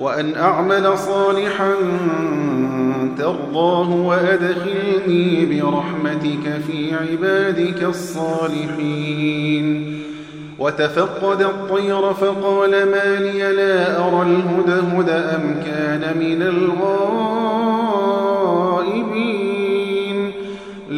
وأن أعمل صالحا ترضاه وأدخلني برحمتك في عبادك الصالحين. وتفقد الطير فقال ما لي لا أرى الهدهد أم كان من الغائبين.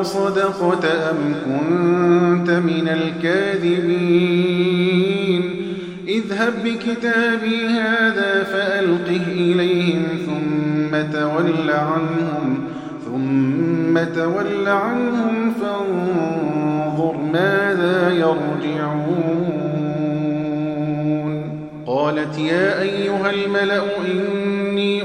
أصدقت أم كنت من الكاذبين. اذهب بكتابي هذا فألقه إليهم ثم تول عنهم ثم تول عنهم فانظر ماذا يرجعون. قالت يا أيها الملأ إني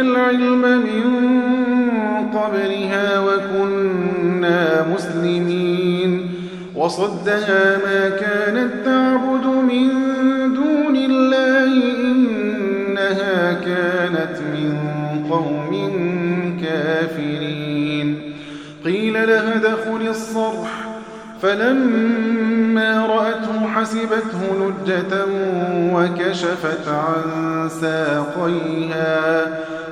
العلم من قبلها وكنا مسلمين. وصدها ما كانت تعبد من دون الله إنها كانت من قوم كافرين. قيل لها دخل الصرح. فلما رأته حسبته لجة وكشفت عن ساقيها.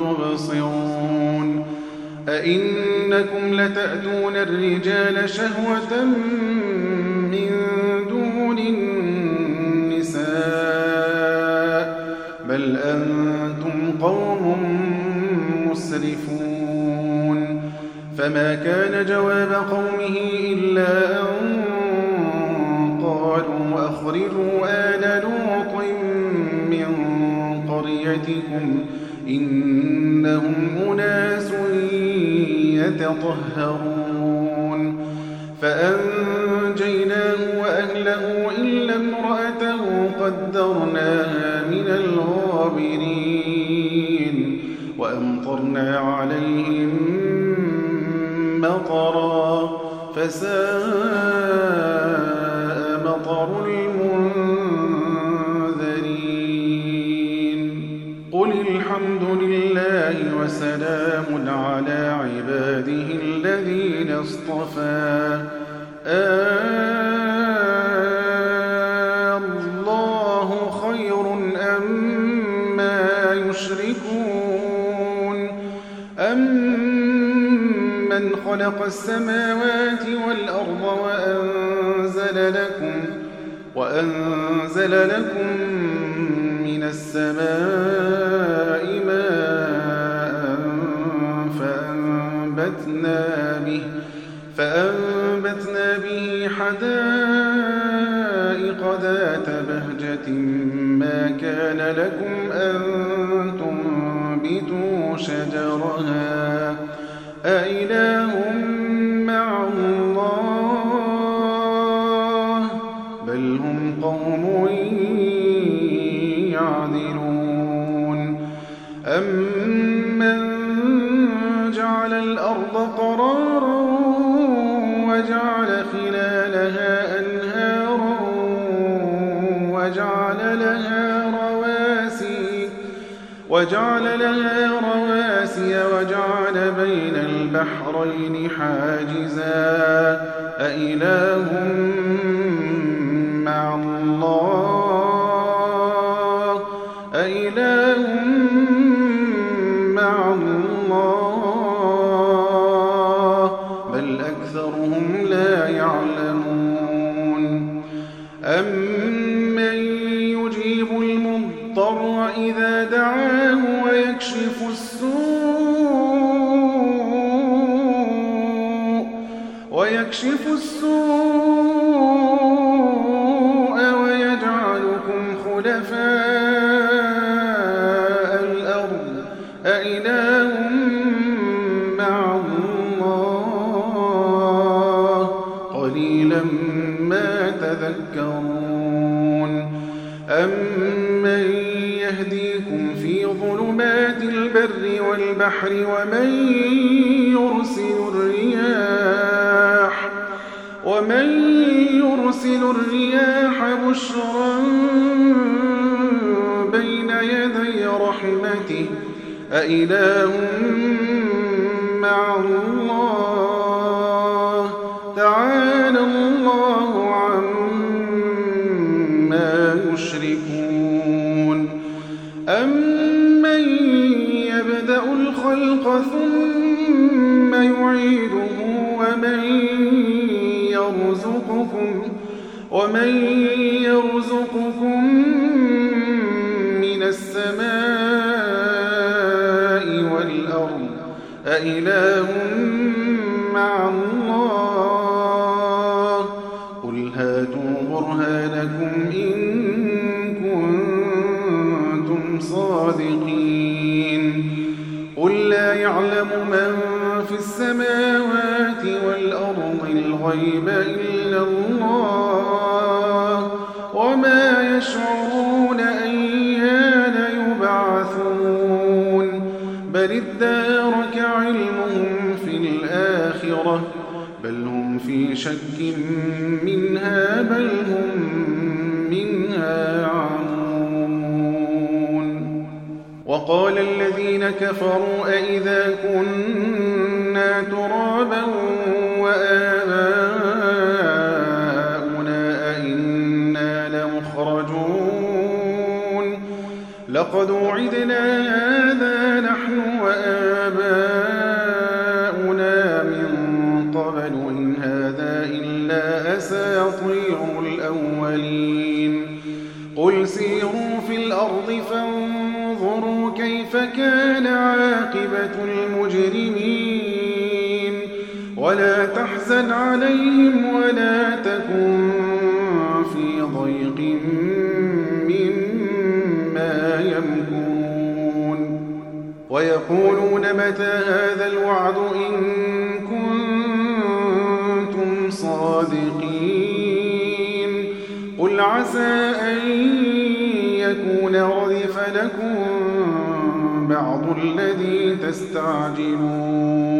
تبصرون أئنكم لتأتون الرجال شهوة من دون النساء بل أنتم قوم مسرفون فما كان جواب قومه إلا أن قالوا أخرجوا آل لوط من قريتكم إنهم أناس يتطهرون. فأنجيناه وأهله إلا امرأته قدرناها من الغابرين. وأمطرنا عليهم مطرا فساء وسلام على عباده الذين اصطفى. الله خير أما يشركون؟ أمن خلق السماوات والأرض وأنزل لكم وأنزل لكم من السماء حدائق ذات بهجة ما كان لكم أن تنبتوا شجرها. أإله وجعل لها رواسي وجعل بين البحرين حاجزا. أإله أمن يهديكم في ظلمات البر والبحر ومن يرسل الرياح ومن يرسل الرياح بشرا بين يدي رحمته أإله مع الله ومن يرزقكم من السماء والأرض أإله وقال الذين كفروا أئذا كنا ترابا وآباؤنا أئنا لمخرجون لقد وعدنا تحزن عليهم ولا تكن في ضيق مما يمكرون. ويقولون متى هذا الوعد إن كنتم صادقين. قل عسى أن يكون ردف لكم بعض الذي تستعجلون.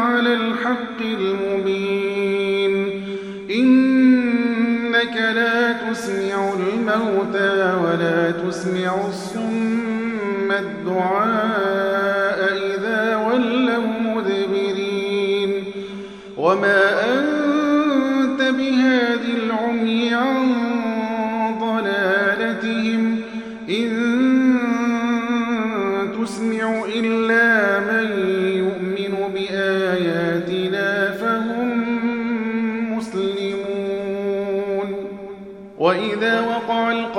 على الحق المبين. إنك لا تسمع الموتى ولا تسمع الصم الدعاء إذا ولوا مدبرين. وما أنت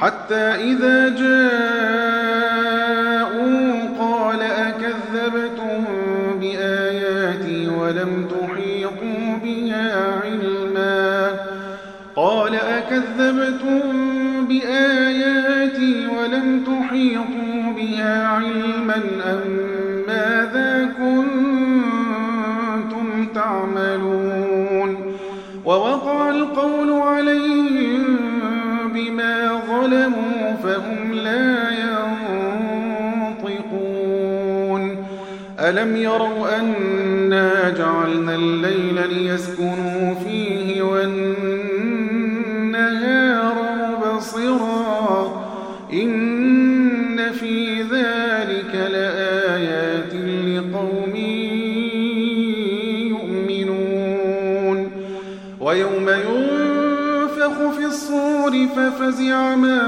حتى إذا جاءوا قال أكذبتم بآياتي ولم تحيطوا بها علما؟ قال أكذبتم بآياتي ولم تحيطوا بها علما أم ماذا كنتم تعملون؟ ووقع القول عليهم بما ظلموا فهم لا ينطقون. ألم يروا أنا جعلنا الليل ليسكنوا فيه ففزع من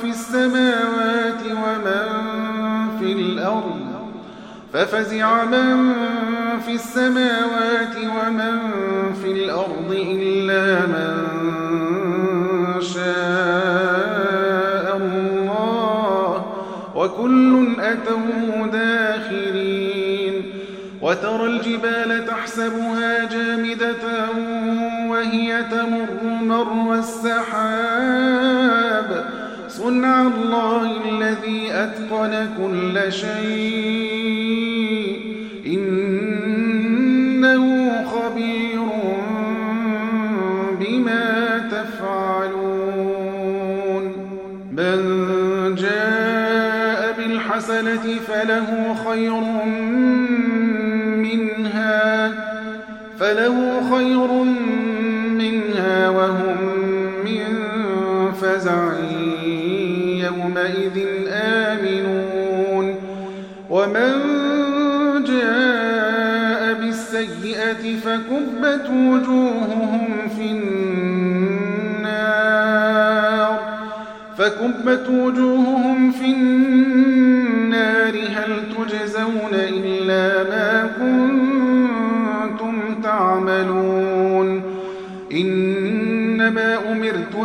في السماوات ومن في الأرض. ففزع من في السماوات ومن في الأرض إلا من شاء الله. وكل أتوه داخرين. وترى الجبال تحسبها جامدة وهي تمر مر السحاب صنع الله الذي أتقن كل شيء. إنه خبير بما تفعلون. من جاء بالحسنة فله خير منها. فله خير منها يومئذ آمنون. ومن جاء بالسيئة فكبت وجوههم في النار. فكبت وجوههم في النار.